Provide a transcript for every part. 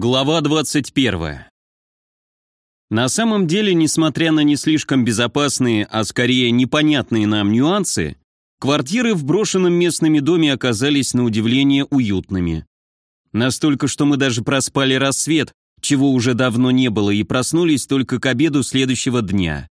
Глава 21. На самом деле, несмотря на не слишком безопасные, а скорее непонятные нам нюансы, квартиры в брошенном местными доме оказались на удивление уютными. Настолько, что мы даже проспали рассвет, чего уже давно не было, и проснулись только к обеду следующего дня.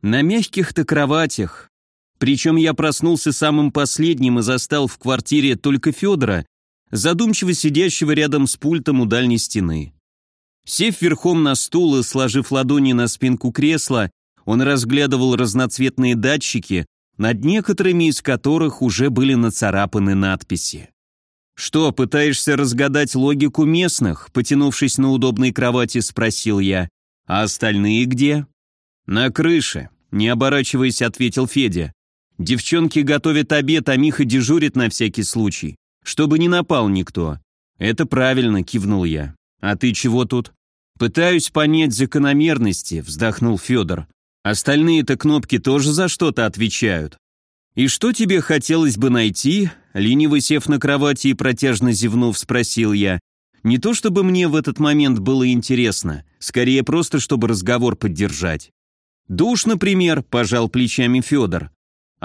На мягких-то кроватях. Причем я проснулся самым последним и застал в квартире только Федора, задумчиво сидящего рядом с пультом у дальней стены. Сев верхом на стул и сложив ладони на спинку кресла, он разглядывал разноцветные датчики, над некоторыми из которых уже были нацарапаны надписи. «Что, пытаешься разгадать логику местных?» Потянувшись на удобной кровати, спросил я. «А остальные где?» «На крыше», — не оборачиваясь, ответил Федя. «Девчонки готовят обед, а Миха дежурит на всякий случай чтобы не напал никто. Это правильно, кивнул я. А ты чего тут? Пытаюсь понять закономерности, вздохнул Федор. Остальные-то кнопки тоже за что-то отвечают. И что тебе хотелось бы найти? Лениво сев на кровати и протяжно зевнув, спросил я. Не то чтобы мне в этот момент было интересно, скорее просто чтобы разговор поддержать. Душ, например, пожал плечами Федор.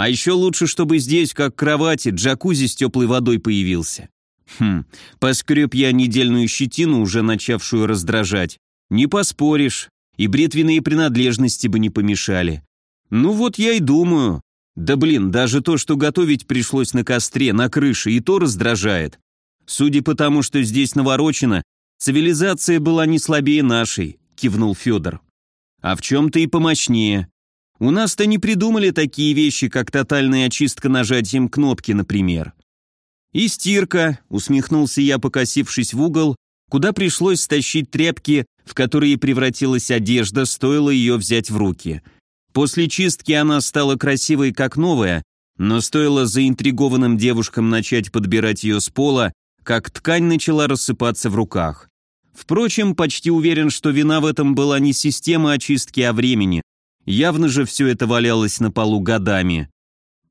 А еще лучше, чтобы здесь, как кровати, джакузи с теплой водой появился. Хм, поскреб я недельную щетину, уже начавшую раздражать. Не поспоришь, и бритвенные принадлежности бы не помешали. Ну вот я и думаю. Да блин, даже то, что готовить пришлось на костре, на крыше, и то раздражает. Судя по тому, что здесь наворочено, цивилизация была не слабее нашей, кивнул Федор. А в чем-то и помощнее. У нас-то не придумали такие вещи, как тотальная очистка нажатием кнопки, например. И стирка, усмехнулся я, покосившись в угол, куда пришлось стащить тряпки, в которые превратилась одежда, стоило ее взять в руки. После чистки она стала красивой, как новая, но стоило заинтригованным девушкам начать подбирать ее с пола, как ткань начала рассыпаться в руках. Впрочем, почти уверен, что вина в этом была не система очистки, а времени. Явно же все это валялось на полу годами.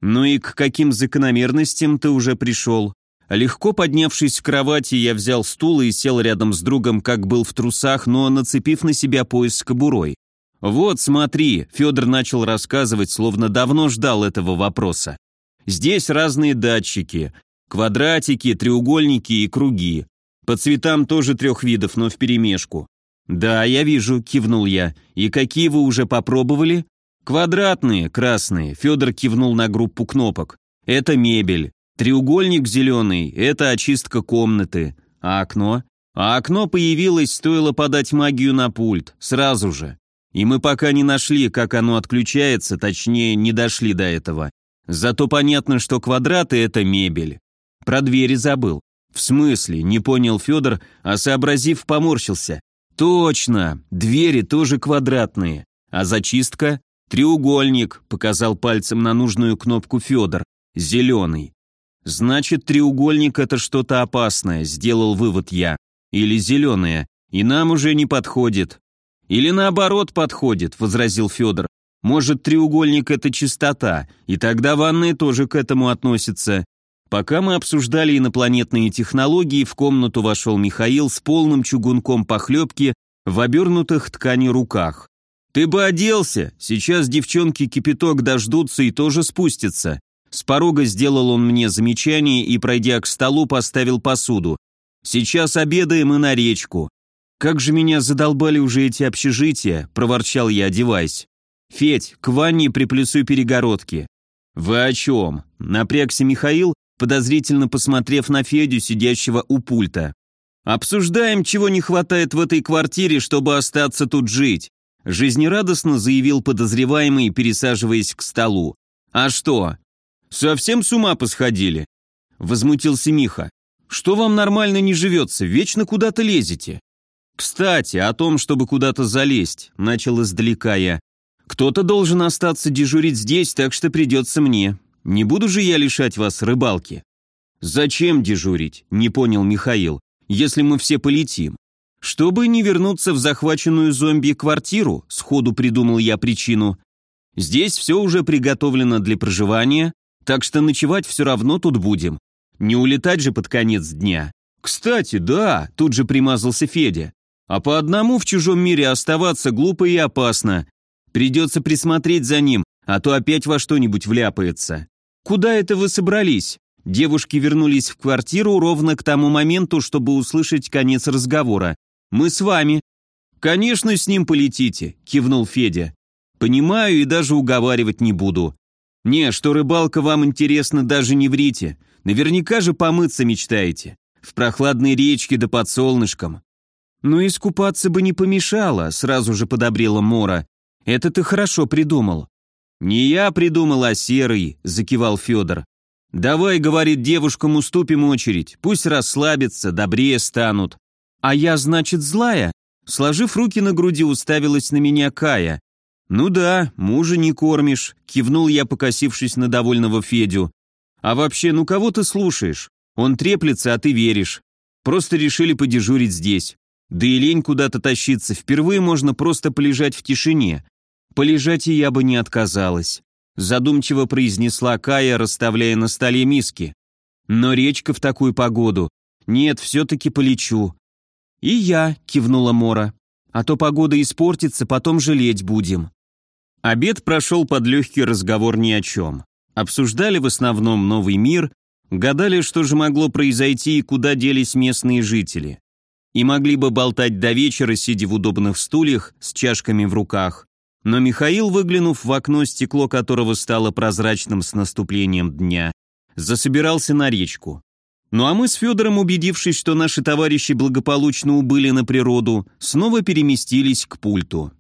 Ну и к каким закономерностям ты уже пришел? Легко поднявшись с кровати, я взял стул и сел рядом с другом, как был в трусах, но нацепив на себя пояс с кобурой. «Вот, смотри», — Федор начал рассказывать, словно давно ждал этого вопроса. «Здесь разные датчики. Квадратики, треугольники и круги. По цветам тоже трех видов, но вперемешку. «Да, я вижу», — кивнул я. «И какие вы уже попробовали?» «Квадратные, красные», — Федор кивнул на группу кнопок. «Это мебель. Треугольник зеленый — это очистка комнаты. А окно?» «А окно появилось, стоило подать магию на пульт, сразу же. И мы пока не нашли, как оно отключается, точнее, не дошли до этого. Зато понятно, что квадраты — это мебель. Про двери забыл. В смысле, не понял Федор, а сообразив, поморщился. Точно, двери тоже квадратные. А зачистка? Треугольник, показал пальцем на нужную кнопку Федор. Зеленый. Значит, треугольник это что-то опасное, сделал вывод я. Или зеленое. И нам уже не подходит. Или наоборот подходит, возразил Федор. Может, треугольник это чистота, и тогда ванная тоже к этому относится. Пока мы обсуждали инопланетные технологии, в комнату вошел Михаил с полным чугунком похлебки в обернутых тканью руках. «Ты бы оделся! Сейчас девчонки кипяток дождутся и тоже спустятся». С порога сделал он мне замечание и, пройдя к столу, поставил посуду. «Сейчас обедаем и на речку». «Как же меня задолбали уже эти общежития», – проворчал я, одеваясь. «Федь, к ванне приплюсуй перегородки». «Вы о чем?» – напрягся Михаил, подозрительно посмотрев на Федю, сидящего у пульта. «Обсуждаем, чего не хватает в этой квартире, чтобы остаться тут жить», жизнерадостно заявил подозреваемый, пересаживаясь к столу. «А что? Совсем с ума посходили?» Возмутился Миха. «Что вам нормально не живется? Вечно куда-то лезете». «Кстати, о том, чтобы куда-то залезть», — начал издалека я. «Кто-то должен остаться дежурить здесь, так что придется мне. Не буду же я лишать вас рыбалки». «Зачем дежурить?» – не понял Михаил. «Если мы все полетим». «Чтобы не вернуться в захваченную зомби-квартиру», – сходу придумал я причину. «Здесь все уже приготовлено для проживания, так что ночевать все равно тут будем. Не улетать же под конец дня. «Кстати, да», — тут же примазался Федя. «А по одному в чужом мире оставаться глупо и опасно. Придется присмотреть за ним, а то опять во что-нибудь вляпается. Куда это вы собрались?» Девушки вернулись в квартиру ровно к тому моменту, чтобы услышать конец разговора. «Мы с вами». «Конечно, с ним полетите», — кивнул Федя. «Понимаю и даже уговаривать не буду. Не, что рыбалка вам интересна, даже не врите. Наверняка же помыться мечтаете. В прохладной речке да под солнышком». «Ну, искупаться бы не помешало», — сразу же подобрела Мора. «Это ты хорошо придумал». «Не я придумал, а Серый», — закивал Федор. «Давай, — говорит, — девушкам уступим очередь, пусть расслабятся, добрее станут». «А я, значит, злая?» Сложив руки на груди, уставилась на меня Кая. «Ну да, мужа не кормишь», — кивнул я, покосившись на довольного Федю. «А вообще, ну кого ты слушаешь? Он треплется, а ты веришь. Просто решили подежурить здесь. Да и лень куда-то тащиться, впервые можно просто полежать в тишине. Полежать и я бы не отказалась задумчиво произнесла Кая, расставляя на столе миски. Но речка в такую погоду. Нет, все-таки полечу. И я, кивнула Мора. А то погода испортится, потом жалеть будем. Обед прошел под легкий разговор ни о чем. Обсуждали в основном новый мир, гадали, что же могло произойти и куда делись местные жители. И могли бы болтать до вечера, сидя в удобных стульях с чашками в руках, но Михаил, выглянув в окно, стекло которого стало прозрачным с наступлением дня, засобирался на речку. Ну а мы с Федором, убедившись, что наши товарищи благополучно убыли на природу, снова переместились к пульту.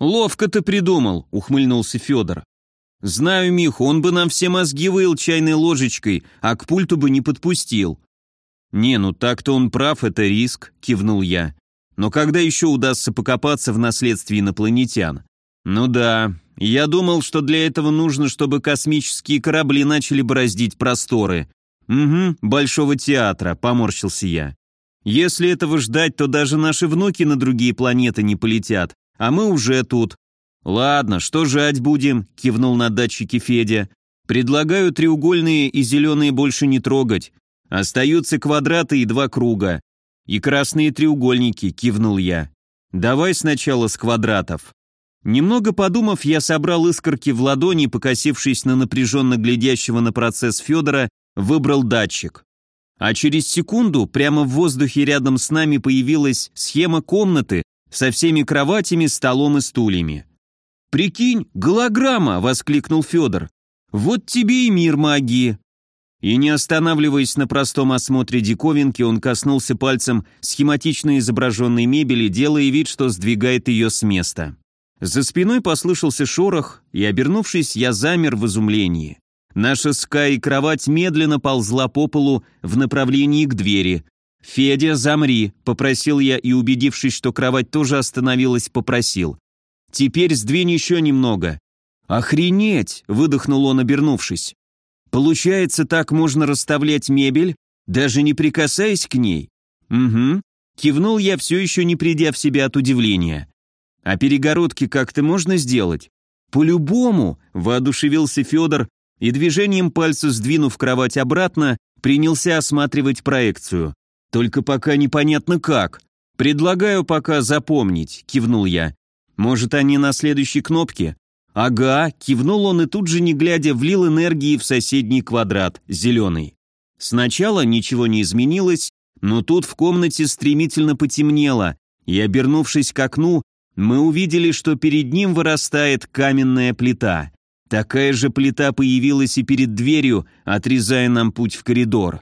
«Ловко ты придумал», — ухмыльнулся Федор. «Знаю Миху, он бы нам все мозги выил чайной ложечкой, а к пульту бы не подпустил». «Не, ну так-то он прав, это риск», — кивнул я. Но когда еще удастся покопаться в наследстве инопланетян? Ну да, я думал, что для этого нужно, чтобы космические корабли начали бороздить просторы. Угу, Большого театра, поморщился я. Если этого ждать, то даже наши внуки на другие планеты не полетят, а мы уже тут. Ладно, что жать будем, кивнул на датчике Федя. Предлагаю треугольные и зеленые больше не трогать. Остаются квадраты и два круга. «И красные треугольники», — кивнул я. «Давай сначала с квадратов». Немного подумав, я собрал искорки в ладони, покосившись на напряженно глядящего на процесс Федора, выбрал датчик. А через секунду прямо в воздухе рядом с нами появилась схема комнаты со всеми кроватями, столом и стульями. «Прикинь, голограмма!» — воскликнул Федор. «Вот тебе и мир магии!» И не останавливаясь на простом осмотре диковинки, он коснулся пальцем схематично изображенной мебели, делая вид, что сдвигает ее с места. За спиной послышался шорох, и, обернувшись, я замер в изумлении. Наша Скай кровать медленно ползла по полу в направлении к двери. «Федя, замри», — попросил я и, убедившись, что кровать тоже остановилась, попросил. «Теперь сдвинь еще немного». «Охренеть!» — выдохнул он, обернувшись. Получается, так можно расставлять мебель, даже не прикасаясь к ней? Угу. Кивнул я, все еще не придя в себя от удивления. А перегородки как-то можно сделать? По-любому, воодушевился Федор и движением пальца сдвинув кровать обратно, принялся осматривать проекцию. Только пока непонятно как. Предлагаю пока запомнить, кивнул я. Может, они на следующей кнопке? «Ага», — кивнул он и тут же, не глядя, влил энергии в соседний квадрат, зеленый. Сначала ничего не изменилось, но тут в комнате стремительно потемнело, и, обернувшись к окну, мы увидели, что перед ним вырастает каменная плита. Такая же плита появилась и перед дверью, отрезая нам путь в коридор.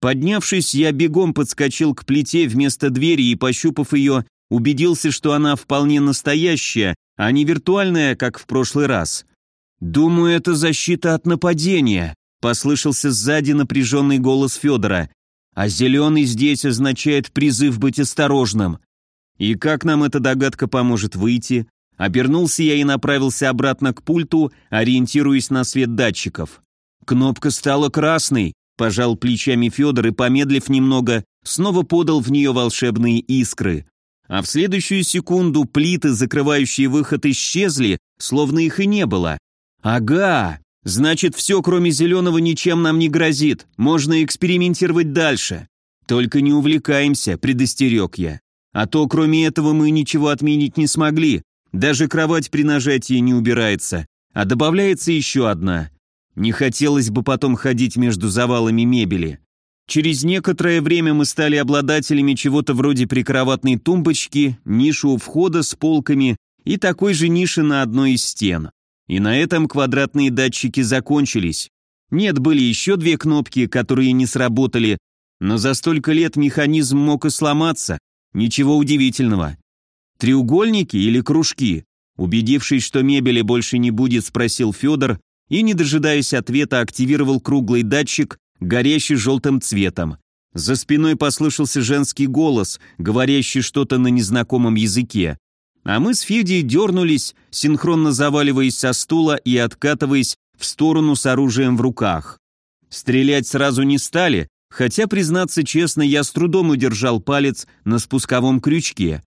Поднявшись, я бегом подскочил к плите вместо двери и, пощупав ее, убедился, что она вполне настоящая, а не виртуальная, как в прошлый раз. «Думаю, это защита от нападения», — послышался сзади напряженный голос Федора. «А зеленый здесь означает призыв быть осторожным». «И как нам эта догадка поможет выйти?» Обернулся я и направился обратно к пульту, ориентируясь на свет датчиков. Кнопка стала красной, пожал плечами Федор и, помедлив немного, снова подал в нее волшебные искры а в следующую секунду плиты, закрывающие выход, исчезли, словно их и не было. «Ага, значит, все, кроме зеленого, ничем нам не грозит, можно экспериментировать дальше». «Только не увлекаемся», — предостерег я. «А то, кроме этого, мы ничего отменить не смогли. Даже кровать при нажатии не убирается, а добавляется еще одна. Не хотелось бы потом ходить между завалами мебели. Через некоторое время мы стали обладателями чего-то вроде прикроватной тумбочки, ниши у входа с полками и такой же ниши на одной из стен. И на этом квадратные датчики закончились. Нет, были еще две кнопки, которые не сработали, но за столько лет механизм мог и сломаться. Ничего удивительного. Треугольники или кружки? Убедившись, что мебели больше не будет, спросил Федор и, не дожидаясь ответа, активировал круглый датчик, горящий желтым цветом. За спиной послышался женский голос, говорящий что-то на незнакомом языке. А мы с Федей дернулись, синхронно заваливаясь со стула и откатываясь в сторону с оружием в руках. Стрелять сразу не стали, Хотя, признаться честно, я с трудом удержал палец на спусковом крючке.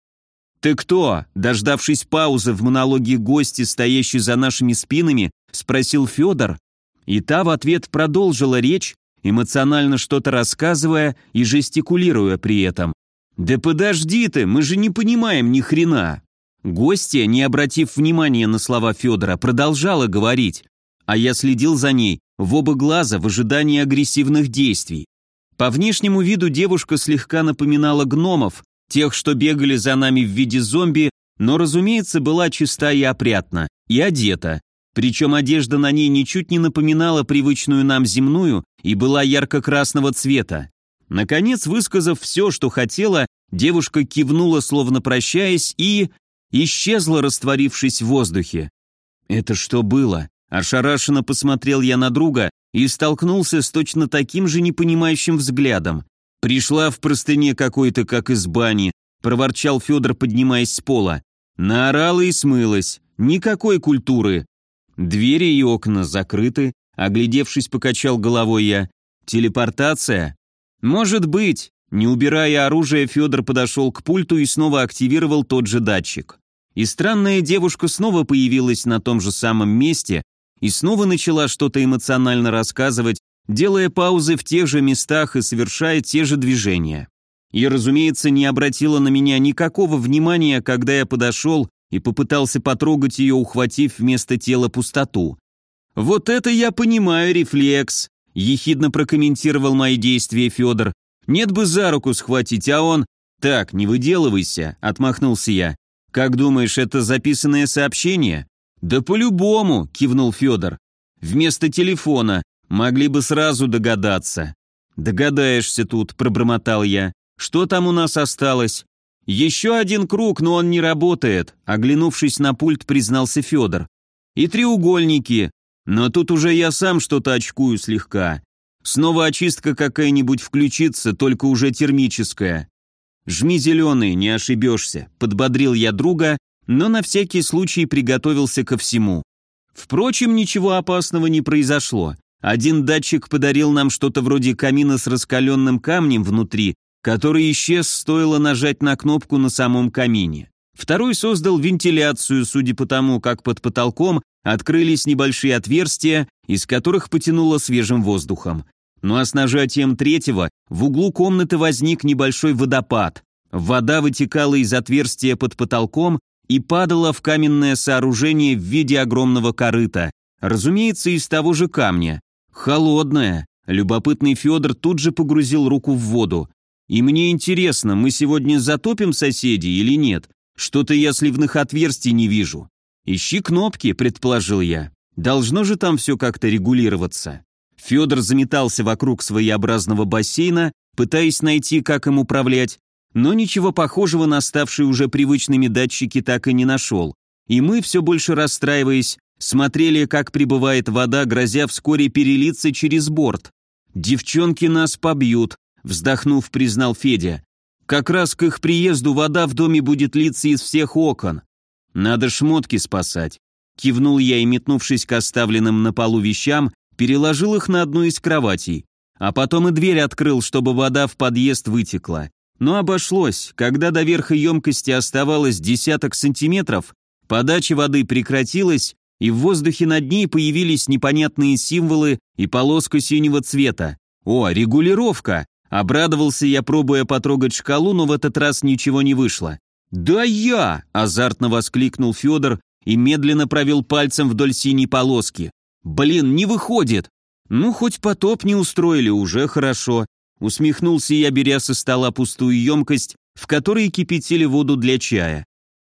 «Ты кто?» – дождавшись паузы в монологе гости, стоящей за нашими спинами, спросил Федор. И та в ответ продолжила речь, эмоционально что-то рассказывая и жестикулируя при этом. «Да подожди ты, мы же не понимаем ни хрена!» Гостья, не обратив внимания на слова Федора, продолжала говорить, а я следил за ней в оба глаза в ожидании агрессивных действий. По внешнему виду девушка слегка напоминала гномов, тех, что бегали за нами в виде зомби, но, разумеется, была чиста и опрятна, и одета. Причем одежда на ней ничуть не напоминала привычную нам земную и была ярко-красного цвета. Наконец, высказав все, что хотела, девушка кивнула, словно прощаясь, и... исчезла, растворившись в воздухе. «Это что было?» Ошарашенно посмотрел я на друга и столкнулся с точно таким же непонимающим взглядом. Пришла в простыне какой-то, как из бани, проворчал Федор, поднимаясь с пола. Наорала и смылась. Никакой культуры. Двери и окна закрыты, оглядевшись, покачал головой я. Телепортация? Может быть. Не убирая оружие, Федор подошел к пульту и снова активировал тот же датчик. И странная девушка снова появилась на том же самом месте, и снова начала что-то эмоционально рассказывать, делая паузы в тех же местах и совершая те же движения. И, разумеется, не обратила на меня никакого внимания, когда я подошел и попытался потрогать ее, ухватив вместо тела пустоту. «Вот это я понимаю, рефлекс», — ехидно прокомментировал мои действия Федор. «Нет бы за руку схватить, а он...» «Так, не выделывайся», — отмахнулся я. «Как думаешь, это записанное сообщение?» «Да по-любому», — кивнул Федор. «Вместо телефона. Могли бы сразу догадаться». «Догадаешься тут», — пробормотал я. «Что там у нас осталось?» «Еще один круг, но он не работает», — оглянувшись на пульт, признался Федор. «И треугольники. Но тут уже я сам что-то очкую слегка. Снова очистка какая-нибудь включится, только уже термическая. Жми зеленый, не ошибешься», — подбодрил я друга но на всякий случай приготовился ко всему. Впрочем, ничего опасного не произошло. Один датчик подарил нам что-то вроде камина с раскаленным камнем внутри, который исчез, стоило нажать на кнопку на самом камине. Второй создал вентиляцию, судя по тому, как под потолком открылись небольшие отверстия, из которых потянуло свежим воздухом. Ну а с нажатием третьего в углу комнаты возник небольшой водопад. Вода вытекала из отверстия под потолком и падала в каменное сооружение в виде огромного корыта, разумеется, из того же камня. Холодная. Любопытный Федор тут же погрузил руку в воду. И мне интересно, мы сегодня затопим соседей или нет? Что-то я сливных отверстий не вижу. Ищи кнопки, предположил я. Должно же там все как-то регулироваться. Федор заметался вокруг своеобразного бассейна, пытаясь найти, как им управлять, но ничего похожего на ставшие уже привычными датчики так и не нашел. И мы, все больше расстраиваясь, смотрели, как прибывает вода, грозя вскоре перелиться через борт. «Девчонки нас побьют», — вздохнув, признал Федя. «Как раз к их приезду вода в доме будет литься из всех окон. Надо шмотки спасать». Кивнул я и, метнувшись к оставленным на полу вещам, переложил их на одну из кроватей, а потом и дверь открыл, чтобы вода в подъезд вытекла. Но обошлось, когда до верха емкости оставалось десяток сантиметров, подача воды прекратилась, и в воздухе над ней появились непонятные символы и полоска синего цвета. О, регулировка! Обрадовался я, пробуя потрогать шкалу, но в этот раз ничего не вышло. «Да я!» – азартно воскликнул Федор и медленно провел пальцем вдоль синей полоски. «Блин, не выходит!» «Ну, хоть потоп не устроили, уже хорошо», – усмехнулся я, беря со стола пустую емкость, в которой кипятили воду для чая.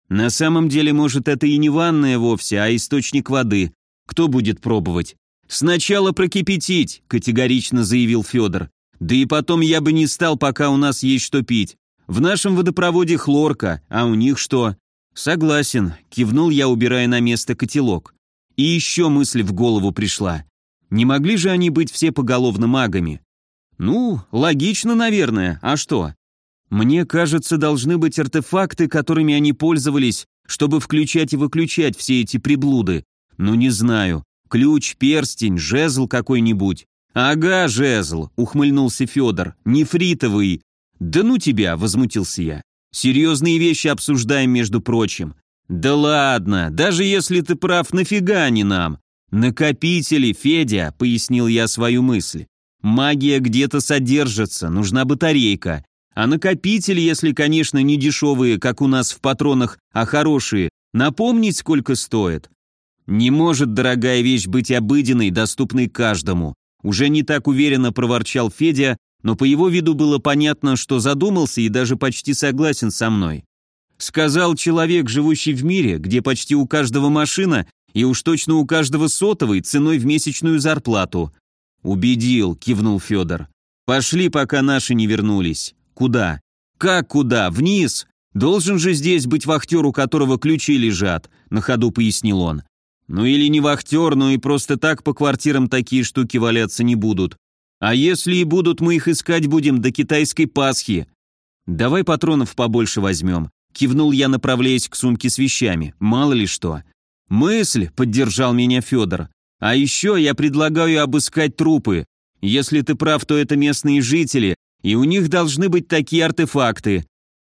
«На самом деле, может, это и не ванная вовсе, а источник воды. Кто будет пробовать?» «Сначала прокипятить», – категорично заявил Федор. «Да и потом я бы не стал, пока у нас есть что пить. В нашем водопроводе хлорка, а у них что?» «Согласен», – кивнул я, убирая на место котелок. И еще мысль в голову пришла. Не могли же они быть все поголовно магами? Ну, логично, наверное, а что? Мне кажется, должны быть артефакты, которыми они пользовались, чтобы включать и выключать все эти приблуды. Ну, не знаю. Ключ, перстень, жезл какой-нибудь. Ага, жезл, ухмыльнулся Федор. Нефритовый. Да ну тебя, возмутился я. Серьезные вещи обсуждаем, между прочим. Да ладно, даже если ты прав, нафига они нам? Накопители, Федя, пояснил я свою мысль. Магия где-то содержится, нужна батарейка. А накопители, если, конечно, не дешевые, как у нас в патронах, а хорошие, напомнить, сколько стоит. Не может дорогая вещь быть обыденной, доступной каждому. Уже не так уверенно проворчал Федя, но по его виду было понятно, что задумался и даже почти согласен со мной. Сказал человек, живущий в мире, где почти у каждого машина и уж точно у каждого сотовой ценой в месячную зарплату. Убедил, кивнул Федор. Пошли, пока наши не вернулись. Куда? Как куда? Вниз. Должен же здесь быть вахтер, у которого ключи лежат, на ходу пояснил он. Ну или не вахтер, но и просто так по квартирам такие штуки валяться не будут. А если и будут, мы их искать будем до китайской Пасхи. Давай патронов побольше возьмем. Кивнул я, направляясь к сумке с вещами. Мало ли что. Мысль, поддержал меня Федор. А еще я предлагаю обыскать трупы. Если ты прав, то это местные жители, и у них должны быть такие артефакты.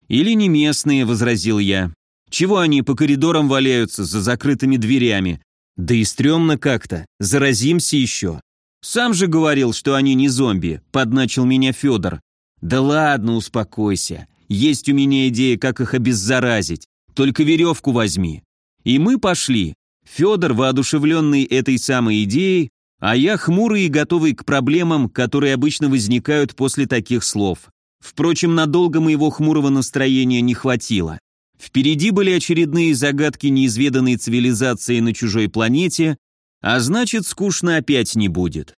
Или не местные, возразил я. Чего они по коридорам валяются за закрытыми дверями? Да и стрёмно как-то. Заразимся еще. Сам же говорил, что они не зомби, подначил меня Федор. Да ладно, успокойся. Есть у меня идея, как их обеззаразить. Только веревку возьми. И мы пошли. Федор, воодушевленный этой самой идеей, а я хмурый и готовый к проблемам, которые обычно возникают после таких слов. Впрочем, надолго моего хмурого настроения не хватило. Впереди были очередные загадки неизведанной цивилизации на чужой планете, а значит, скучно опять не будет.